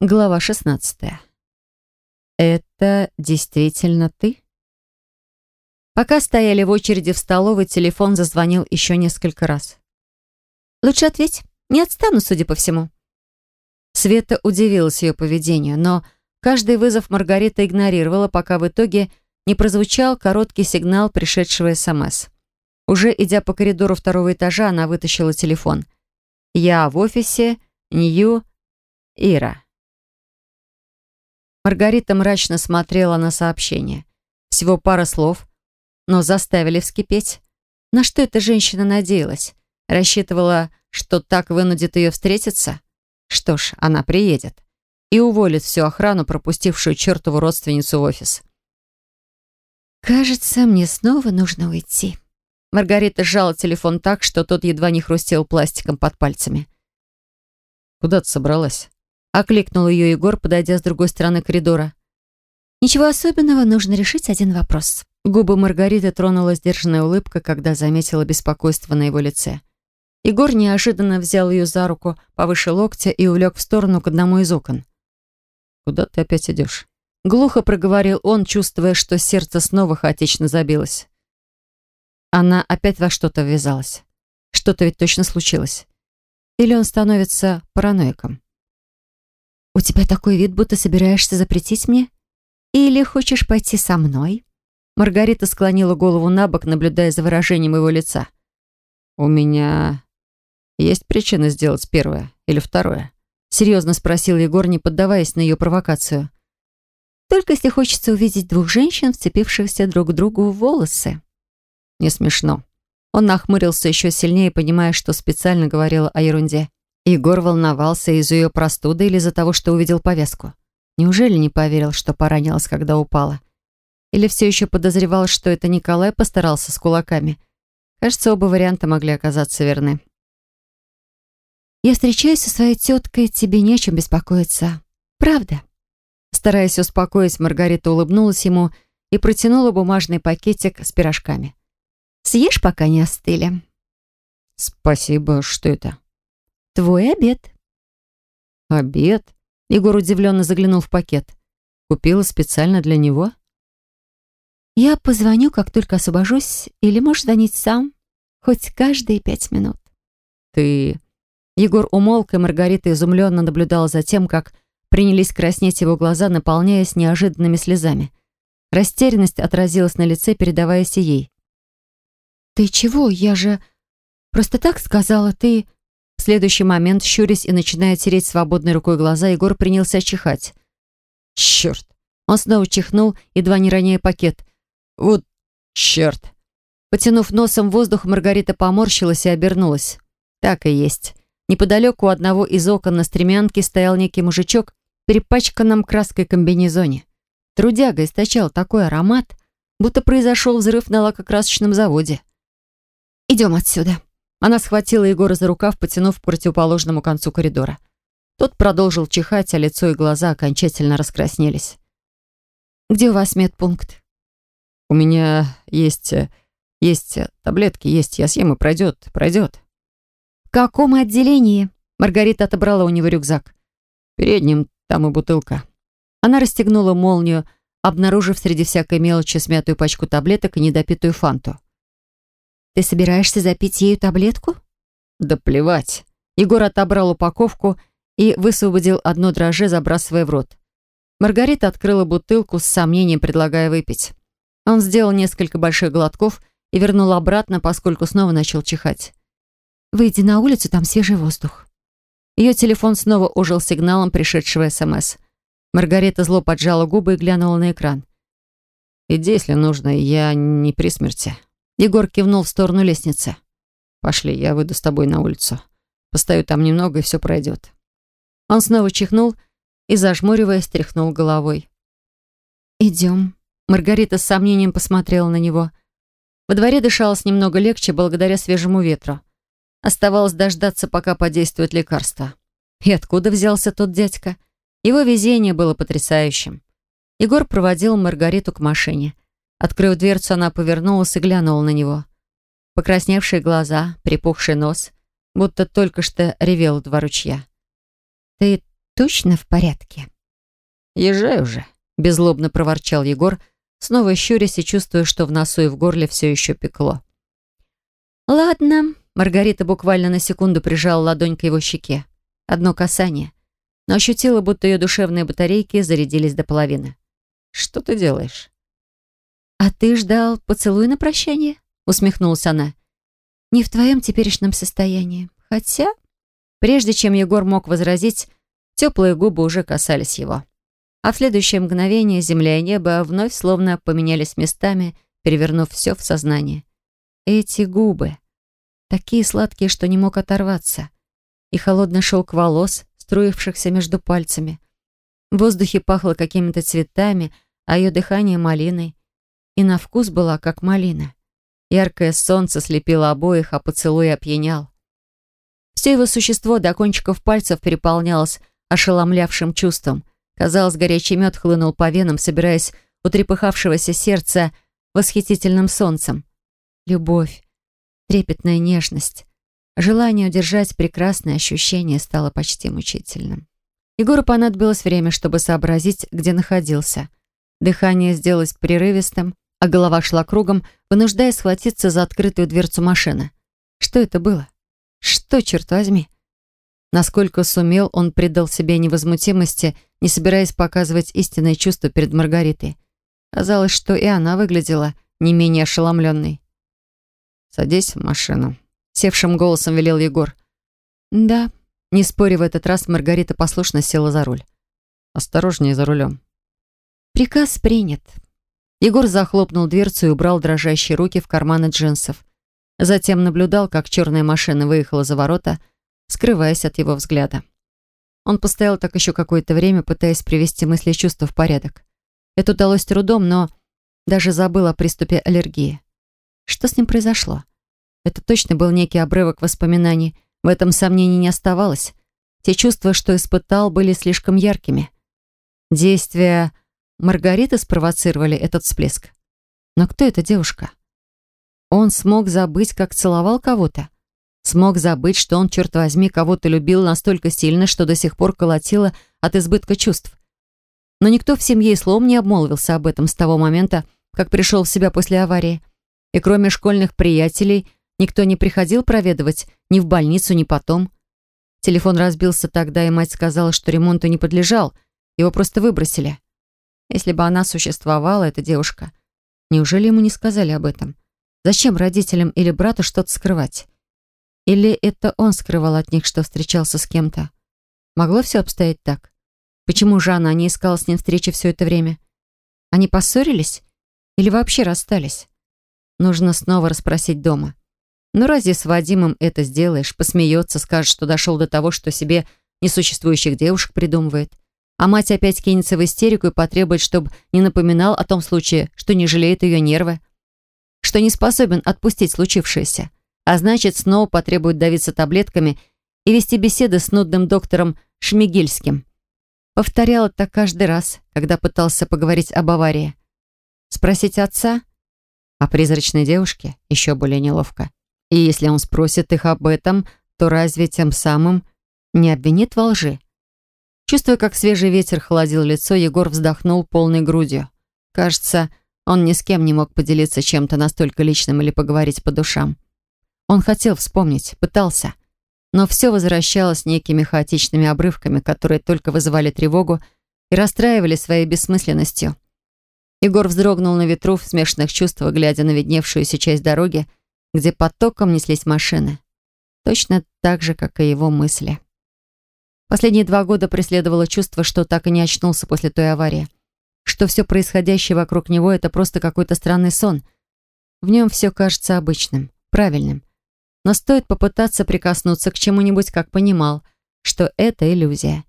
Глава 16. Это действительно ты? Пока стояли в очереди в столовой, телефон зазвонил еще несколько раз. Лучше ответь. Не отстану, судя по всему. Света удивилась ее поведению, но каждый вызов Маргарита игнорировала, пока в итоге не прозвучал короткий сигнал пришедшего СМС. Уже идя по коридору второго этажа, она вытащила телефон. «Я в офисе. Нью. Ира». Маргарита мрачно смотрела на сообщение. Всего пара слов, но заставили вскипеть. На что эта женщина надеялась? Рассчитывала, что так вынудит ее встретиться? Что ж, она приедет. И уволит всю охрану, пропустившую чертову родственницу в офис. «Кажется, мне снова нужно уйти». Маргарита сжала телефон так, что тот едва не хрустел пластиком под пальцами. «Куда ты собралась?» Окликнул ее Егор, подойдя с другой стороны коридора. «Ничего особенного, нужно решить один вопрос». Губы Маргариты тронула сдержанная улыбка, когда заметила беспокойство на его лице. Егор неожиданно взял ее за руку повыше локтя и увлек в сторону к одному из окон. «Куда ты опять идешь?» Глухо проговорил он, чувствуя, что сердце снова хаотично забилось. Она опять во что-то ввязалась. Что-то ведь точно случилось. Или он становится параноиком? «У тебя такой вид, будто собираешься запретить мне? Или хочешь пойти со мной?» Маргарита склонила голову на бок, наблюдая за выражением его лица. «У меня есть причина сделать первое или второе?» Серьезно спросил Егор, не поддаваясь на ее провокацию. «Только если хочется увидеть двух женщин, вцепившихся друг к другу в волосы». Не смешно. Он нахмурился еще сильнее, понимая, что специально говорила о ерунде. Егор волновался из-за ее простуды или из-за того, что увидел повязку. Неужели не поверил, что поранилась, когда упала? Или все еще подозревал, что это Николай постарался с кулаками? Кажется, оба варианта могли оказаться верны. «Я встречаюсь со своей теткой, тебе не о чем беспокоиться. Правда?» Стараясь успокоить, Маргарита улыбнулась ему и протянула бумажный пакетик с пирожками. «Съешь, пока не остыли». «Спасибо. Что это?» «Твой обед». «Обед?» Егор удивленно заглянул в пакет. «Купила специально для него?» «Я позвоню, как только освобожусь, или можешь звонить сам, хоть каждые пять минут». «Ты...» Егор умолк, и Маргарита изумленно наблюдала за тем, как принялись краснеть его глаза, наполняясь неожиданными слезами. Растерянность отразилась на лице, передаваясь ей. «Ты чего? Я же... Просто так сказала, ты...» В следующий момент, щурясь и начиная тереть свободной рукой глаза, Егор принялся чихать. «Черт!» Он снова чихнул, едва не роняя пакет. «Вот черт!» Потянув носом воздух, Маргарита поморщилась и обернулась. Так и есть. Неподалеку у одного из окон на стремянке стоял некий мужичок в перепачканном краской комбинезоне. Трудяга источал такой аромат, будто произошел взрыв на лакокрасочном заводе. «Идем отсюда», она схватила Егора за рукав, потянув к противоположному концу коридора. Тот продолжил чихать, а лицо и глаза окончательно раскраснелись. «Где у вас медпункт?» «У меня есть... есть таблетки, есть. Я съем и пройдет, пройдет». «В каком отделении?» Маргарита отобрала у него рюкзак. «В переднем, там и бутылка». Она расстегнула молнию, обнаружив среди всякой мелочи смятую пачку таблеток и недопитую фанту. Ты собираешься запить ею таблетку? Да плевать. Егор отобрал упаковку и высвободил одно дрожже, забрасывая в рот. Маргарита открыла бутылку с сомнением, предлагая выпить. Он сделал несколько больших глотков и вернул обратно, поскольку снова начал чихать. «Выйди на улицу, там свежий воздух». Ее телефон снова ожил сигналом пришедшего СМС. Маргарита зло поджала губы и глянула на экран. «Иди, если нужно, я не при смерти». Егор кивнул в сторону лестницы. «Пошли, я выйду с тобой на улицу. Постою там немного, и все пройдет». Он снова чихнул и, зажмуриваясь, тряхнул головой. «Идем». Маргарита с сомнением посмотрела на него. Во дворе дышалось немного легче благодаря свежему ветру. Оставалось дождаться, пока подействует лекарство. И откуда взялся тот дядька? Его везение было потрясающим. Егор проводил Маргариту к машине. Открыв дверцу, она повернулась и глянула на него. Покрасневшие глаза, припухший нос, будто только что ревел два ручья. «Ты точно в порядке?» «Езжай уже», — беззлобно проворчал Егор, снова щурясь и чувствуя, что в носу и в горле все еще пекло. «Ладно», — Маргарита буквально на секунду прижала ладонь к его щеке. Одно касание. Но ощутила, будто ее душевные батарейки зарядились до половины. «Что ты делаешь?» «А ты ждал поцелуй на прощание?» — усмехнулась она. «Не в твоем теперешнем состоянии. Хотя...» Прежде чем Егор мог возразить, теплые губы уже касались его. А в следующее мгновение земля и небо вновь словно поменялись местами, перевернув все в сознание. Эти губы, такие сладкие, что не мог оторваться, и холодный шелк волос, струившихся между пальцами. В воздухе пахло какими-то цветами, а ее дыхание — малиной. И на вкус была, как малина. Яркое солнце слепило обоих, а поцелуй опьянял. Все его существо до кончиков пальцев переполнялось ошеломлявшим чувством. Казалось, горячий мед хлынул по венам, собираясь у трепыхавшегося сердца восхитительным солнцем. Любовь, трепетная нежность, желание удержать прекрасное ощущение стало почти мучительным. Егору понадобилось время, чтобы сообразить, где находился. Дыхание сделалось прерывистым, а голова шла кругом, вынуждая схватиться за открытую дверцу машины. Что это было? Что, черт возьми? Насколько сумел, он придал себе невозмутимости, не собираясь показывать истинное чувство перед Маргаритой. Казалось, что и она выглядела не менее ошеломленной. «Садись в машину», — севшим голосом велел Егор. «Да». Не споря в этот раз, Маргарита послушно села за руль. «Осторожнее за рулем». «Приказ принят». Егор захлопнул дверцу и убрал дрожащие руки в карманы джинсов. Затем наблюдал, как черная машина выехала за ворота, скрываясь от его взгляда. Он постоял так еще какое-то время, пытаясь привести мысли и чувства в порядок. Это удалось трудом, но даже забыл о приступе аллергии. Что с ним произошло? Это точно был некий обрывок воспоминаний. В этом сомнений не оставалось. Те чувства, что испытал, были слишком яркими. Действия Маргариты спровоцировали этот всплеск. Но кто эта девушка? Он смог забыть, как целовал кого-то. Смог забыть, что он, черт возьми, кого-то любил настолько сильно, что до сих пор колотило от избытка чувств. Но никто в семье и словом не обмолвился об этом с того момента, как пришел в себя после аварии. И кроме школьных приятелей, никто не приходил проведывать ни в больницу, ни потом. Телефон разбился тогда, и мать сказала, что ремонту не подлежал, его просто выбросили. Если бы она существовала, эта девушка, неужели ему не сказали об этом? Зачем родителям или брату что-то скрывать? Или это он скрывал от них, что встречался с кем-то? Могло все обстоять так? Почему Жанна не искала с ним встречи все это время? Они поссорились? Или вообще расстались? Нужно снова расспросить дома. Ну разве с Вадимом это сделаешь? Посмеется, скажет, что дошел до того, что себе несуществующих девушек придумывает. А мать опять кинется в истерику и потребует, чтобы не напоминал о том случае, что не жалеет ее нервы что не способен отпустить случившееся, а значит, снова потребует давиться таблетками и вести беседы с нудным доктором Шмигельским. Повторял это каждый раз, когда пытался поговорить об аварии. Спросить отца? О призрачной девушке? Еще более неловко. И если он спросит их об этом, то разве тем самым не обвинит во лжи? Чувствуя, как свежий ветер холодил лицо, Егор вздохнул полной грудью. Кажется, он ни с кем не мог поделиться чем-то настолько личным или поговорить по душам. Он хотел вспомнить, пытался, но все возвращалось некими хаотичными обрывками, которые только вызывали тревогу и расстраивали своей бессмысленностью. Егор вздрогнул на ветру в смешанных чувствах, глядя на видневшуюся часть дороги, где потоком неслись машины. Точно так же, как и его мысли. Последние два года преследовало чувство, что так и не очнулся после той аварии что все происходящее вокруг него — это просто какой-то странный сон. В нем все кажется обычным, правильным. Но стоит попытаться прикоснуться к чему-нибудь, как понимал, что это иллюзия.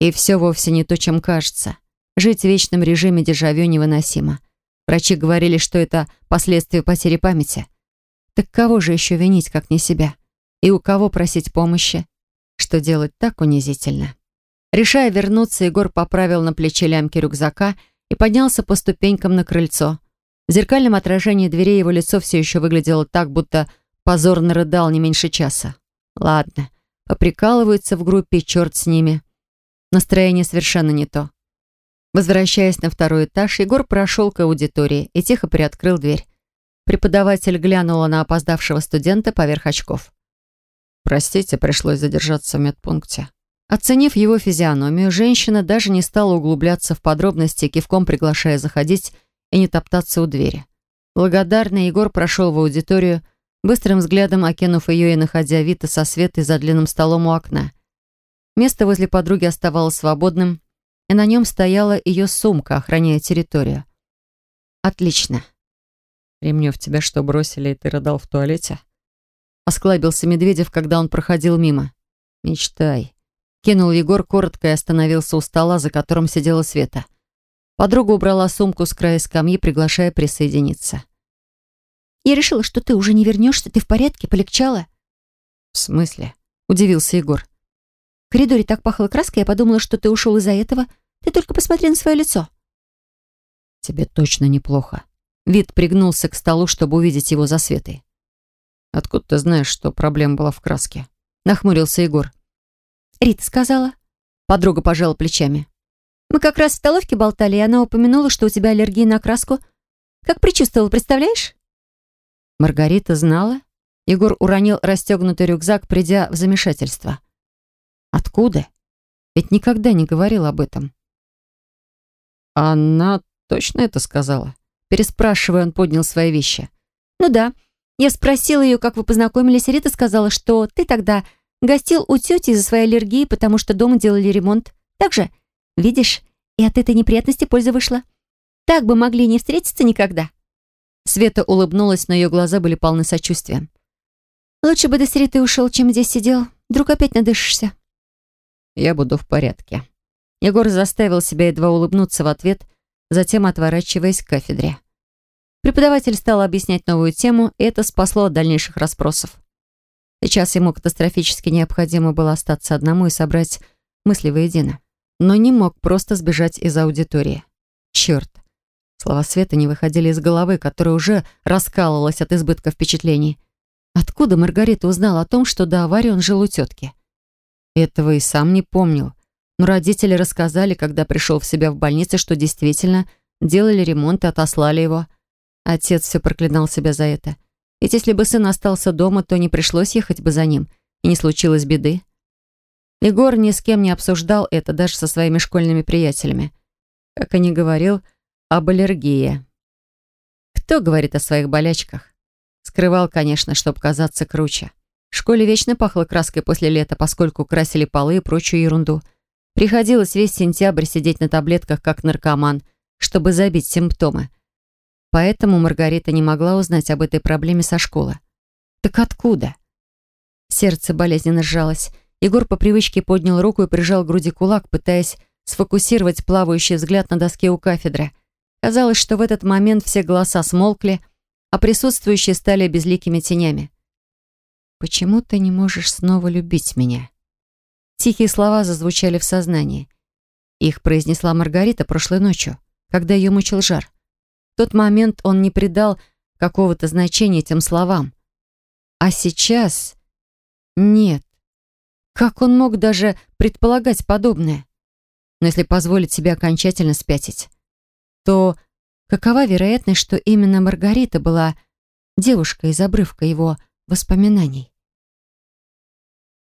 И все вовсе не то, чем кажется. Жить в вечном режиме дежавю невыносимо. Врачи говорили, что это последствия потери памяти. Так кого же еще винить, как не себя? И у кого просить помощи? Что делать так унизительно? Решая вернуться, Егор поправил на плече лямки рюкзака — и поднялся по ступенькам на крыльцо. В зеркальном отражении дверей его лицо все еще выглядело так, будто позорно рыдал не меньше часа. Ладно, поприкалываются в группе, черт с ними. Настроение совершенно не то. Возвращаясь на второй этаж, Егор прошел к аудитории и тихо приоткрыл дверь. Преподаватель глянула на опоздавшего студента поверх очков. «Простите, пришлось задержаться в медпункте». Оценив его физиономию, женщина даже не стала углубляться в подробности, кивком приглашая заходить и не топтаться у двери. Благодарный Егор прошел в аудиторию, быстрым взглядом окинув ее и находя Вита со Светой за длинным столом у окна. Место возле подруги оставалось свободным, и на нем стояла ее сумка, охраняя территорию. «Отлично». «Ремнев, тебя что, бросили, и ты рыдал в туалете?» Осклабился Медведев, когда он проходил мимо. «Мечтай». Кинул Егор коротко и остановился у стола, за которым сидела Света. Подруга убрала сумку с края скамьи, приглашая присоединиться. «Я решила, что ты уже не вернешься. Ты в порядке? Полегчало?» «В смысле?» — удивился Егор. «В коридоре так пахло краской, я подумала, что ты ушел из-за этого. Ты только посмотри на свое лицо». «Тебе точно неплохо». Вид пригнулся к столу, чтобы увидеть его за Светой. «Откуда ты знаешь, что проблема была в краске?» Нахмурился Егор. «Рита сказала». Подруга пожала плечами. «Мы как раз в столовке болтали, и она упомянула, что у тебя аллергия на краску. Как предчувствовала, представляешь?» Маргарита знала. Егор уронил расстегнутый рюкзак, придя в замешательство. «Откуда? Ведь никогда не говорил об этом». «Она точно это сказала?» Переспрашивая, он поднял свои вещи. «Ну да. Я спросила ее, как вы познакомились, и Рита сказала, что ты тогда гостил у тети из-за своей аллергии, потому что дома делали ремонт. Так же? Видишь, и от этой неприятности польза вышла. Так бы могли не встретиться никогда». Света улыбнулась, но ее глаза были полны сочувствия. «Лучше бы до с Ритой ушел, чем здесь сидел. Вдруг опять надышишься». «Я буду в порядке». Егор заставил себя едва улыбнуться в ответ, затем отворачиваясь к кафедре. Преподаватель стал объяснять новую тему, и это спасло от дальнейших расспросов. Сейчас ему катастрофически необходимо было остаться одному и собрать мысли воедино. Но не мог просто сбежать из аудитории. Черт. Слова Света не выходили из головы, которая уже раскалывалась от избытка впечатлений. Откуда Маргарита узнала о том, что до аварии он жил у тетки? Этого и сам не помнил. Но родители рассказали, когда пришел в себя в больнице, что действительно делали ремонт и отослали его. Отец все проклинал себя за это. Ведь если бы сын остался дома, то не пришлось ехать бы за ним, и не случилось беды. Егор ни с кем не обсуждал это, даже со своими школьными приятелями. Как и не говорил об аллергии. Кто говорит о своих болячках? Скрывал, конечно, чтобы казаться круче. В школе вечно пахло краской после лета, поскольку красили полы и прочую ерунду. Приходилось весь сентябрь сидеть на таблетках, как наркоман, чтобы забить симптомы. Поэтому Маргарита не могла узнать об этой проблеме со школы. Так откуда? Сердце болезненно сжалось. Егор по привычке поднял руку и прижал к груди кулак, пытаясь сфокусировать плавающий взгляд на доске у кафедры. Казалось, что в этот момент все голоса смолкли, а присутствующие стали безликими тенями. «Почему ты не можешь снова любить меня?» Тихие слова зазвучали в сознании. Их произнесла Маргарита прошлой ночью, когда ее мучил жар. В тот момент он не придал какого-то значения этим словам. А сейчас... Нет. Как он мог даже предполагать подобное? Но если позволить себе окончательно спятить, то какова вероятность, что именно Маргарита была девушкой из обрывка его воспоминаний?